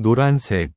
노란색